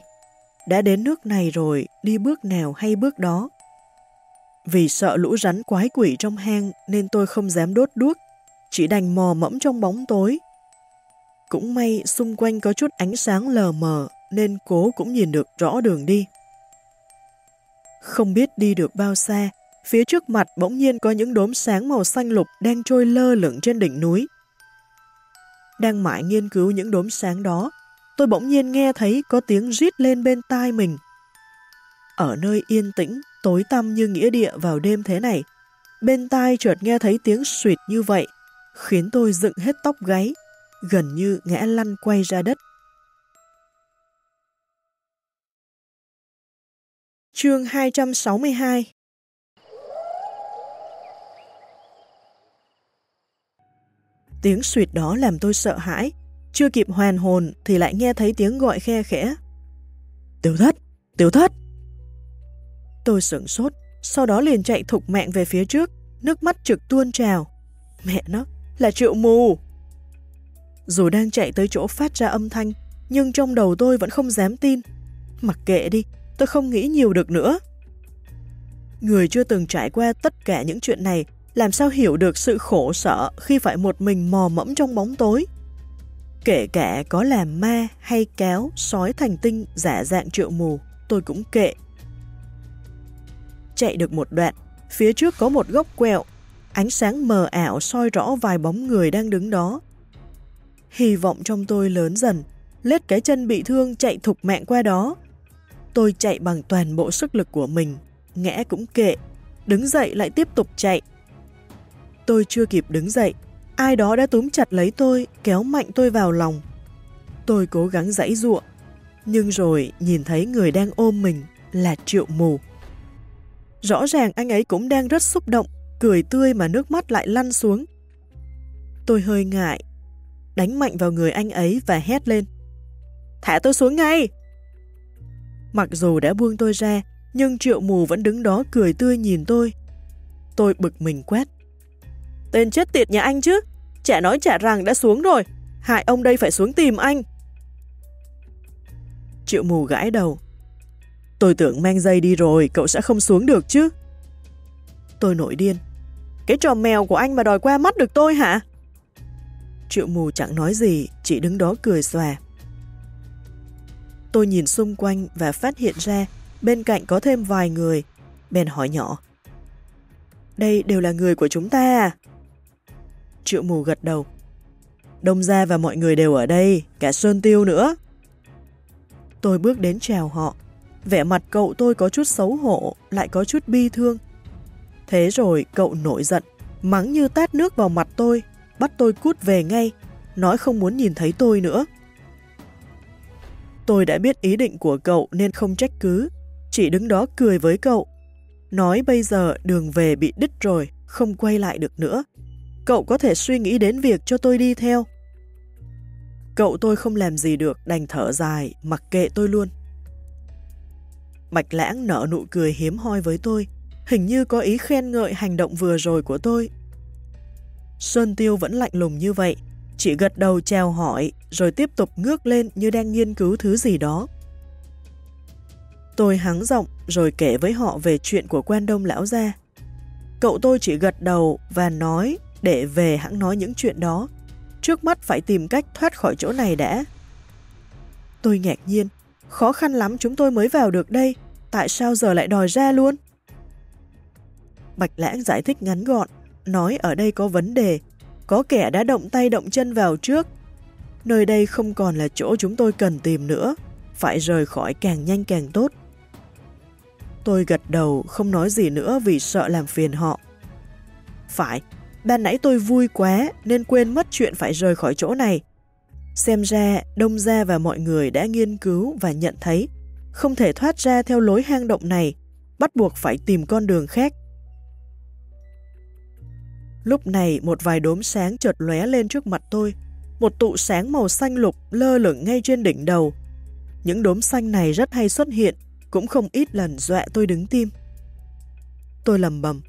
Đã đến nước này rồi, đi bước nào hay bước đó. Vì sợ lũ rắn quái quỷ trong hang nên tôi không dám đốt đuốc, chỉ đành mò mẫm trong bóng tối. Cũng may xung quanh có chút ánh sáng lờ mờ nên cố cũng nhìn được rõ đường đi. Không biết đi được bao xa, phía trước mặt bỗng nhiên có những đốm sáng màu xanh lục đang trôi lơ lửng trên đỉnh núi. Đang mãi nghiên cứu những đốm sáng đó, tôi bỗng nhiên nghe thấy có tiếng rít lên bên tai mình. Ở nơi yên tĩnh, tối tăm như nghĩa địa vào đêm thế này, bên tai chợt nghe thấy tiếng suyệt như vậy, khiến tôi dựng hết tóc gáy, gần như ngã lăn quay ra đất. Chương 262 Tiếng suyệt đó làm tôi sợ hãi, chưa kịp hoàn hồn thì lại nghe thấy tiếng gọi khe khẽ. Tiểu thất! Tiểu thất! Tôi sửng sốt, sau đó liền chạy thục mạng về phía trước, nước mắt trực tuôn trào. Mẹ nó, là triệu mù! Dù đang chạy tới chỗ phát ra âm thanh, nhưng trong đầu tôi vẫn không dám tin. Mặc kệ đi, tôi không nghĩ nhiều được nữa. Người chưa từng trải qua tất cả những chuyện này làm sao hiểu được sự khổ sở khi phải một mình mò mẫm trong bóng tối. Kể cả có làm ma hay kéo, sói thành tinh giả dạng triệu mù, tôi cũng kệ. Chạy được một đoạn, phía trước có một góc quẹo, ánh sáng mờ ảo soi rõ vài bóng người đang đứng đó. Hy vọng trong tôi lớn dần, lết cái chân bị thương chạy thục mạng qua đó. Tôi chạy bằng toàn bộ sức lực của mình, ngã cũng kệ, đứng dậy lại tiếp tục chạy. Tôi chưa kịp đứng dậy, ai đó đã túm chặt lấy tôi, kéo mạnh tôi vào lòng. Tôi cố gắng giãy giụa, nhưng rồi nhìn thấy người đang ôm mình là triệu mù. Rõ ràng anh ấy cũng đang rất xúc động, cười tươi mà nước mắt lại lăn xuống. Tôi hơi ngại, đánh mạnh vào người anh ấy và hét lên. Thả tôi xuống ngay! Mặc dù đã buông tôi ra, nhưng triệu mù vẫn đứng đó cười tươi nhìn tôi. Tôi bực mình quét. Tên chết tiệt nhà anh chứ, chả nói chả rằng đã xuống rồi, hại ông đây phải xuống tìm anh. Triệu mù gãi đầu. Tôi tưởng mang dây đi rồi, cậu sẽ không xuống được chứ. Tôi nổi điên. Cái trò mèo của anh mà đòi qua mắt được tôi hả? Triệu mù chẳng nói gì, chỉ đứng đó cười xòa. Tôi nhìn xung quanh và phát hiện ra bên cạnh có thêm vài người, bèn hỏi nhỏ. Đây đều là người của chúng ta à? Triệu mù gật đầu. Đông gia và mọi người đều ở đây, cả Sơn Tiêu nữa. Tôi bước đến chào họ. Vẻ mặt cậu tôi có chút xấu hổ, lại có chút bi thương. Thế rồi cậu nổi giận, mắng như tát nước vào mặt tôi, bắt tôi cút về ngay, nói không muốn nhìn thấy tôi nữa. Tôi đã biết ý định của cậu nên không trách cứ, chỉ đứng đó cười với cậu. Nói bây giờ đường về bị đứt rồi, không quay lại được nữa. Cậu có thể suy nghĩ đến việc cho tôi đi theo. Cậu tôi không làm gì được, đành thở dài, mặc kệ tôi luôn. Bạch lãng nở nụ cười hiếm hoi với tôi, hình như có ý khen ngợi hành động vừa rồi của tôi. Sơn Tiêu vẫn lạnh lùng như vậy, chị gật đầu chào hỏi, rồi tiếp tục ngước lên như đang nghiên cứu thứ gì đó. Tôi hắng giọng rồi kể với họ về chuyện của quan đông lão gia. Cậu tôi chỉ gật đầu và nói để về hãng nói những chuyện đó. Trước mắt phải tìm cách thoát khỏi chỗ này đã. Tôi ngạc nhiên, khó khăn lắm chúng tôi mới vào được đây, tại sao giờ lại đòi ra luôn? Bạch Lãng giải thích ngắn gọn, nói ở đây có vấn đề, có kẻ đã động tay động chân vào trước. Nơi đây không còn là chỗ chúng tôi cần tìm nữa, phải rời khỏi càng nhanh càng tốt. Tôi gật đầu không nói gì nữa vì sợ làm phiền họ. Phải, ban nãy tôi vui quá nên quên mất chuyện phải rời khỏi chỗ này. Xem ra, Đông Gia và mọi người đã nghiên cứu và nhận thấy không thể thoát ra theo lối hang động này, bắt buộc phải tìm con đường khác. Lúc này một vài đốm sáng chợt lóe lên trước mặt tôi, một tụ sáng màu xanh lục lơ lửng ngay trên đỉnh đầu. Những đốm xanh này rất hay xuất hiện, cũng không ít lần dọa tôi đứng tim. Tôi lầm bầm.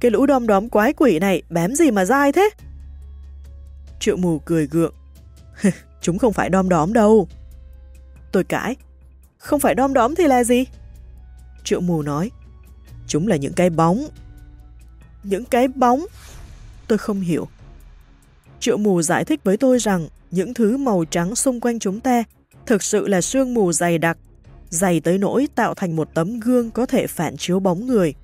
Cái lũ đom đóm quái quỷ này bám gì mà dai thế? Triệu mù cười gượng. Chúng không phải đom đóm đâu. Tôi cãi. Không phải đom đóm thì là gì? Triệu mù nói. Chúng là những cái bóng. Những cái bóng? Tôi không hiểu. Triệu mù giải thích với tôi rằng những thứ màu trắng xung quanh chúng ta thực sự là sương mù dày đặc, dày tới nỗi tạo thành một tấm gương có thể phản chiếu bóng người.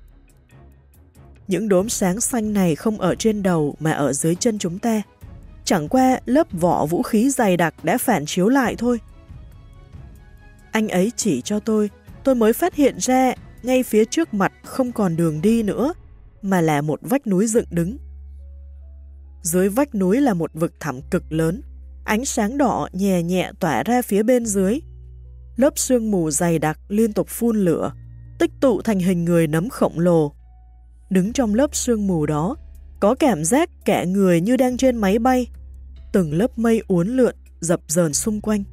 Những đốm sáng xanh này không ở trên đầu mà ở dưới chân chúng ta. Chẳng qua lớp vỏ vũ khí dày đặc đã phản chiếu lại thôi. Anh ấy chỉ cho tôi, tôi mới phát hiện ra ngay phía trước mặt không còn đường đi nữa, mà là một vách núi dựng đứng. Dưới vách núi là một vực thẳm cực lớn, ánh sáng đỏ nhẹ nhẹ tỏa ra phía bên dưới. Lớp sương mù dày đặc liên tục phun lửa, tích tụ thành hình người nấm khổng lồ. Đứng trong lớp sương mù đó, có cảm giác cả người như đang trên máy bay, từng lớp mây uốn lượn, dập dờn xung quanh.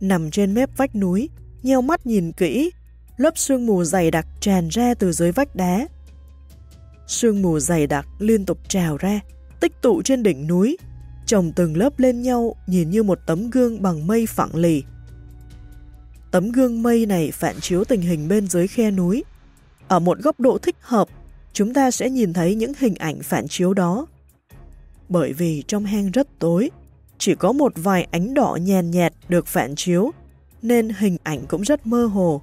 Nằm trên mép vách núi, nheo mắt nhìn kỹ, lớp sương mù dày đặc tràn ra từ dưới vách đá. Sương mù dày đặc liên tục trào ra, tích tụ trên đỉnh núi, chồng từng lớp lên nhau nhìn như một tấm gương bằng mây phẳng lì. Tấm gương mây này phản chiếu tình hình bên dưới khe núi. Ở một góc độ thích hợp, chúng ta sẽ nhìn thấy những hình ảnh phản chiếu đó. Bởi vì trong hang rất tối, chỉ có một vài ánh đỏ nhàn nhạt được phản chiếu, nên hình ảnh cũng rất mơ hồ.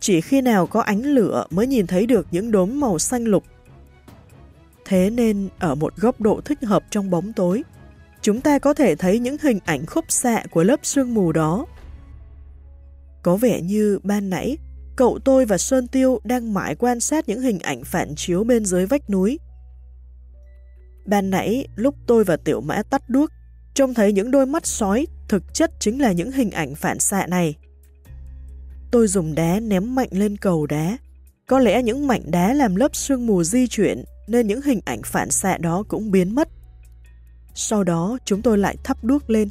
Chỉ khi nào có ánh lửa mới nhìn thấy được những đốm màu xanh lục. Thế nên ở một góc độ thích hợp trong bóng tối, chúng ta có thể thấy những hình ảnh khúc xạ của lớp sương mù đó. Có vẻ như ban nãy, cậu tôi và Sơn Tiêu đang mãi quan sát những hình ảnh phản chiếu bên dưới vách núi. Ban nãy, lúc tôi và Tiểu Mã tắt đuốc, trông thấy những đôi mắt sói thực chất chính là những hình ảnh phản xạ này. Tôi dùng đá ném mạnh lên cầu đá. Có lẽ những mảnh đá làm lớp sương mù di chuyển, nên những hình ảnh phản xạ đó cũng biến mất. Sau đó, chúng tôi lại thắp đuốc lên.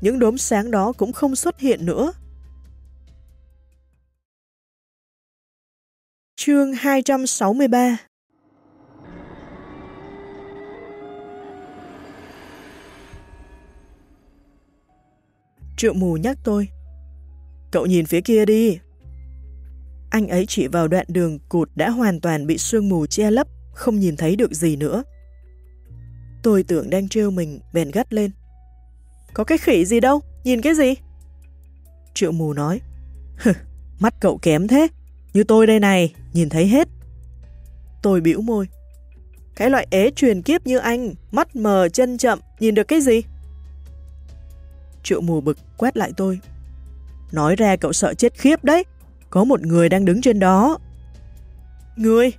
Những đốm sáng đó cũng không xuất hiện nữa. Chương 263 Triệu mù nhắc tôi. Cậu nhìn phía kia đi. Anh ấy chỉ vào đoạn đường cụt đã hoàn toàn bị sương mù che lấp, không nhìn thấy được gì nữa. Tôi tưởng đang trêu mình, bèn gắt lên. Có cái khỉ gì đâu, nhìn cái gì? Triệu mù nói. mắt cậu kém thế, như tôi đây này, nhìn thấy hết. Tôi bĩu môi. Cái loại ế truyền kiếp như anh, mắt mờ chân chậm, nhìn được cái gì? Triệu mù bực quét lại tôi. Nói ra cậu sợ chết khiếp đấy, có một người đang đứng trên đó. Người?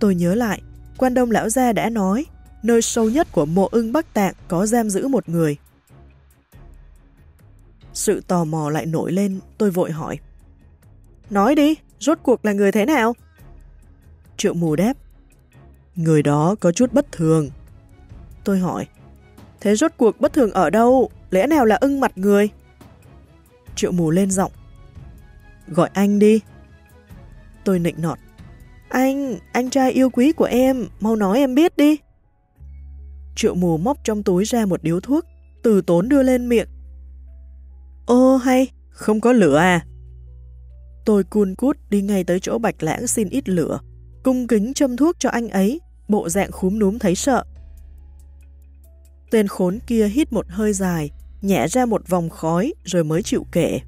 Tôi nhớ lại, quan đông lão gia đã nói, nơi sâu nhất của mộ ưng Bắc Tạng có giam giữ một người. Sự tò mò lại nổi lên, tôi vội hỏi. Nói đi, rốt cuộc là người thế nào? Triệu mù đáp. Người đó có chút bất thường. Tôi hỏi. Thế rốt cuộc bất thường ở đâu? Lẽ nào là ưng mặt người? Triệu mù lên giọng. Gọi anh đi. Tôi nịnh nọt. Anh, anh trai yêu quý của em, mau nói em biết đi. Triệu mù móc trong túi ra một điếu thuốc, từ tốn đưa lên miệng. Ô hay, không có lửa à? Tôi cun cút đi ngay tới chỗ bạch lãng xin ít lửa, cung kính châm thuốc cho anh ấy, bộ dạng khúm núm thấy sợ. Tên khốn kia hít một hơi dài, nhẹ ra một vòng khói rồi mới chịu kể.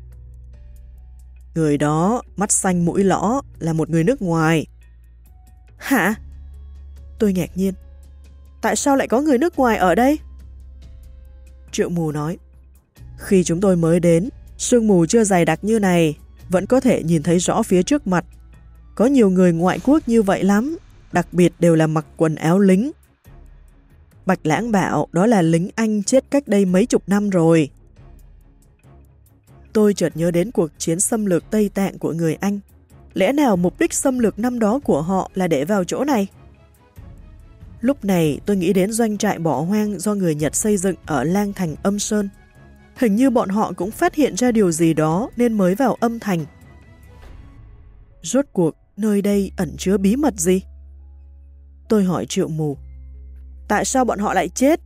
Người đó, mắt xanh mũi lõ, là một người nước ngoài. Hả? Tôi ngạc nhiên. Tại sao lại có người nước ngoài ở đây? Triệu mù nói. Khi chúng tôi mới đến, sương mù chưa dày đặc như này, vẫn có thể nhìn thấy rõ phía trước mặt. Có nhiều người ngoại quốc như vậy lắm, đặc biệt đều là mặc quần áo lính. Bạch Lãng bảo đó là lính Anh chết cách đây mấy chục năm rồi. Tôi chợt nhớ đến cuộc chiến xâm lược Tây Tạng của người Anh. Lẽ nào mục đích xâm lược năm đó của họ là để vào chỗ này? Lúc này tôi nghĩ đến doanh trại bỏ hoang do người Nhật xây dựng ở Lang Thành Âm Sơn. Hình như bọn họ cũng phát hiện ra điều gì đó nên mới vào âm thành. Rốt cuộc, nơi đây ẩn chứa bí mật gì? Tôi hỏi triệu mù. Tại sao bọn họ lại chết?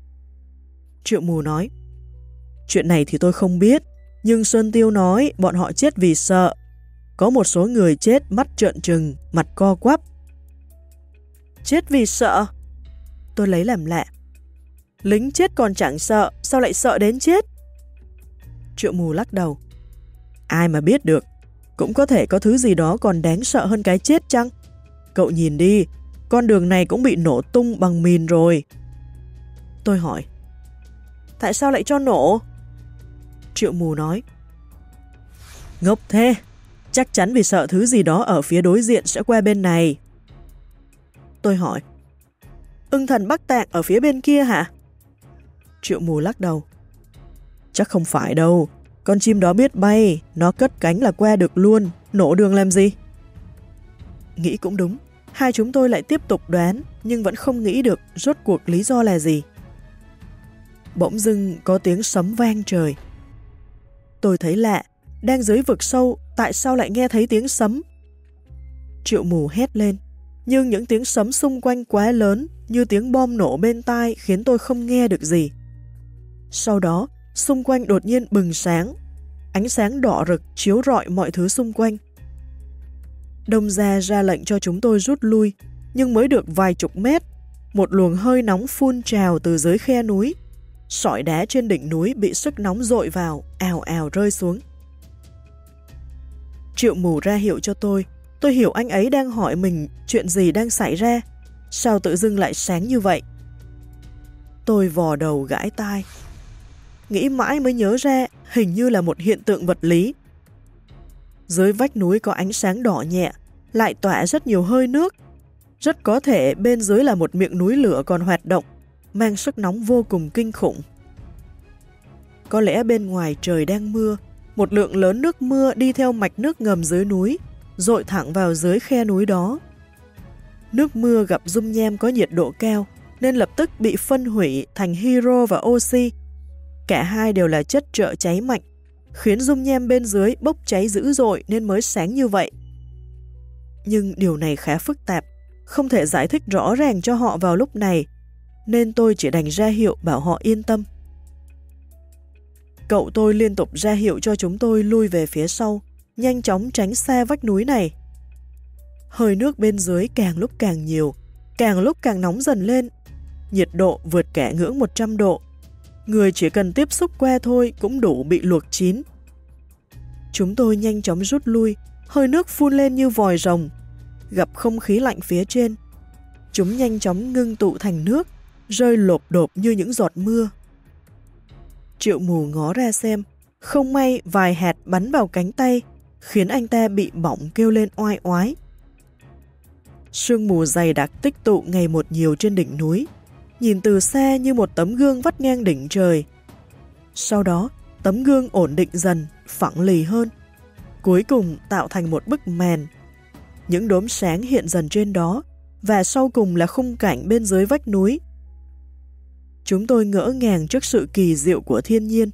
Triệu mù nói. Chuyện này thì tôi không biết, nhưng Sơn Tiêu nói bọn họ chết vì sợ. Có một số người chết mắt trợn trừng, mặt co quắp. Chết vì sợ? Tôi lấy làm lạ. Lính chết còn chẳng sợ, sao lại sợ đến chết? Triệu mù lắc đầu. Ai mà biết được, cũng có thể có thứ gì đó còn đáng sợ hơn cái chết chăng? Cậu nhìn đi, con đường này cũng bị nổ tung bằng mìn rồi. Tôi hỏi. Tại sao lại cho nổ? Triệu mù nói. Ngốc thế, chắc chắn vì sợ thứ gì đó ở phía đối diện sẽ qua bên này. Tôi hỏi. Ưng thần Bắc Tạng ở phía bên kia hả? Triệu mù lắc đầu. Chắc không phải đâu, con chim đó biết bay, nó cất cánh là qua được luôn, nổ đường làm gì? Nghĩ cũng đúng, hai chúng tôi lại tiếp tục đoán, nhưng vẫn không nghĩ được rốt cuộc lý do là gì. Bỗng dưng có tiếng sấm vang trời. Tôi thấy lạ, đang dưới vực sâu, tại sao lại nghe thấy tiếng sấm? Triệu mù hét lên, nhưng những tiếng sấm xung quanh quá lớn như tiếng bom nổ bên tai khiến tôi không nghe được gì. Sau đó, xung quanh đột nhiên bừng sáng, ánh sáng đỏ rực chiếu rọi mọi thứ xung quanh. Đông gia ra lệnh cho chúng tôi rút lui, nhưng mới được vài chục mét, một luồng hơi nóng phun trào từ dưới khe núi. Sỏi đá trên đỉnh núi bị sức nóng dội vào, ào ào rơi xuống. Triệu mù ra hiệu cho tôi, tôi hiểu anh ấy đang hỏi mình chuyện gì đang xảy ra, sao tự dưng lại sáng như vậy. Tôi vò đầu gãi tai. Nghĩ mãi mới nhớ ra hình như là một hiện tượng vật lý. Dưới vách núi có ánh sáng đỏ nhẹ, lại tỏa rất nhiều hơi nước. Rất có thể bên dưới là một miệng núi lửa còn hoạt động, mang sức nóng vô cùng kinh khủng. Có lẽ bên ngoài trời đang mưa, một lượng lớn nước mưa đi theo mạch nước ngầm dưới núi, dội thẳng vào dưới khe núi đó. Nước mưa gặp dung nham có nhiệt độ cao, nên lập tức bị phân hủy thành hiro và oxy. Cả hai đều là chất trợ cháy mạnh, khiến dung nham bên dưới bốc cháy dữ dội nên mới sáng như vậy. Nhưng điều này khá phức tạp, không thể giải thích rõ ràng cho họ vào lúc này, nên tôi chỉ đành ra hiệu bảo họ yên tâm. Cậu tôi liên tục ra hiệu cho chúng tôi lui về phía sau, nhanh chóng tránh xa vách núi này. Hơi nước bên dưới càng lúc càng nhiều, càng lúc càng nóng dần lên. Nhiệt độ vượt cả ngưỡng 100 độ. Người chỉ cần tiếp xúc qua thôi cũng đủ bị luộc chín. Chúng tôi nhanh chóng rút lui, hơi nước phun lên như vòi rồng. Gặp không khí lạnh phía trên, chúng nhanh chóng ngưng tụ thành nước, rơi lộp đột như những giọt mưa. Triệu mù ngó ra xem, không may vài hạt bắn vào cánh tay, khiến anh ta bị bỏng kêu lên oai oái. Sương mù dày đặc tích tụ ngày một nhiều trên đỉnh núi, nhìn từ xa như một tấm gương vắt ngang đỉnh trời. Sau đó, tấm gương ổn định dần, phẳng lì hơn, cuối cùng tạo thành một bức màn. Những đốm sáng hiện dần trên đó, và sau cùng là khung cảnh bên dưới vách núi. Chúng tôi ngỡ ngàng trước sự kỳ diệu của thiên nhiên,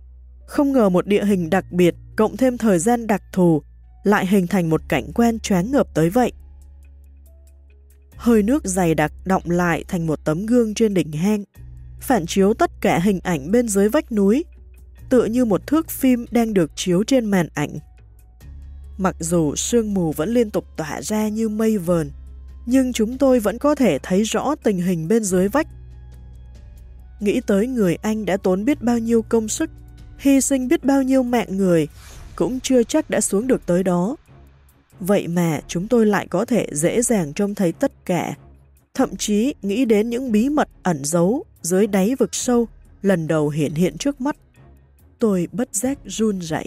không ngờ một địa hình đặc biệt cộng thêm thời gian đặc thù lại hình thành một cảnh quan choáng ngợp tới vậy. Hơi nước dày đặc động lại thành một tấm gương trên đỉnh hang, phản chiếu tất cả hình ảnh bên dưới vách núi, tựa như một thước phim đang được chiếu trên màn ảnh. Mặc dù sương mù vẫn liên tục tỏa ra như mây vờn, nhưng chúng tôi vẫn có thể thấy rõ tình hình bên dưới vách. Nghĩ tới người anh đã tốn biết bao nhiêu công sức, hy sinh biết bao nhiêu mạng người, cũng chưa chắc đã xuống được tới đó. Vậy mà chúng tôi lại có thể dễ dàng trông thấy tất cả, thậm chí nghĩ đến những bí mật ẩn giấu dưới đáy vực sâu lần đầu hiện hiện trước mắt. Tôi bất giác run rẩy.